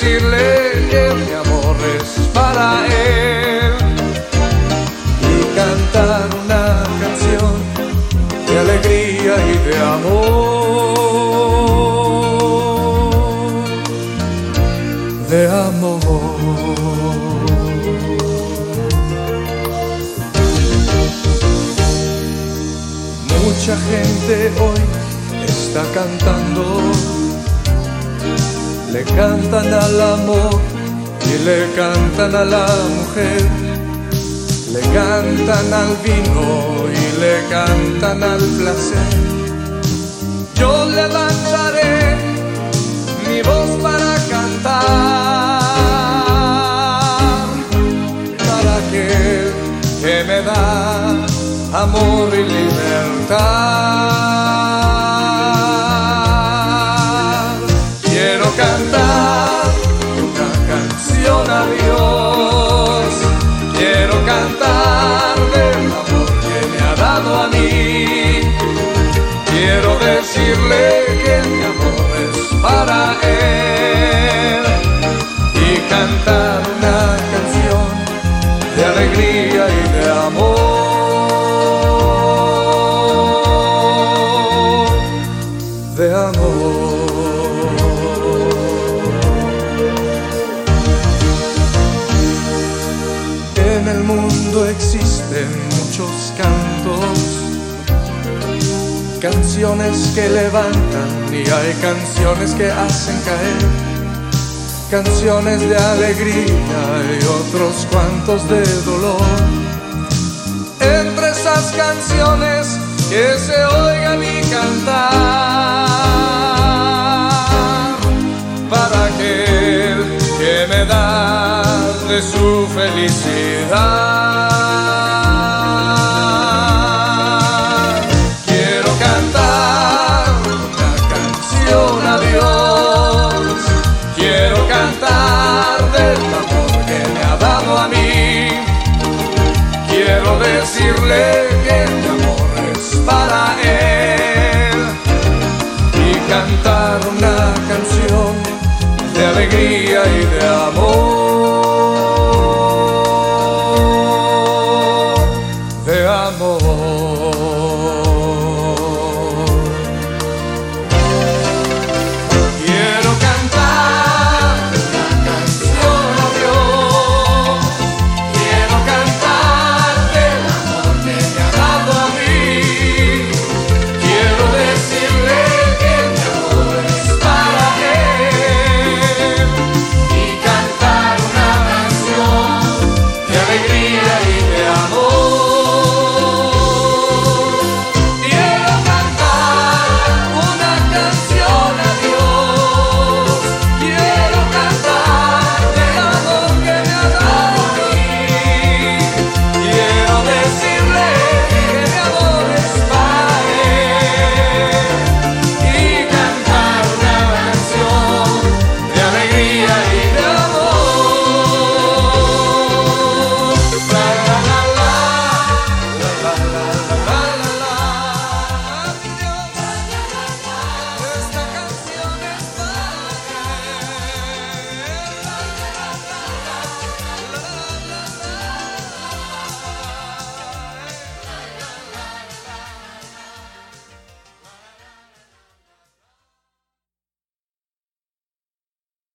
decirle que mi amor es para él. Y cantar una canción de alegría y de amor, de amor. Mucha gente hoy está cantando. Le cantan al amor y le cantan a la mujer. Le cantan al vino y le cantan al placer. Yo le lanzaré mi voz para cantar. Para aquel que me da amor y libertad. Quiero cantar una canción a Dios. Quiero cantar del amor que me ha dado a mí. Quiero decirle existen muchos cantos canciones que levantan y hay canciones que hacen caer, canciones de alegría y otros cuantos de dolor. Entre esas canciones que se de su felicidad. Quiero cantar una canción a Dios. Quiero cantar del amor que me ha dado a mí. Quiero decirle que mi amor es para él. Y cantar una canción de alegría.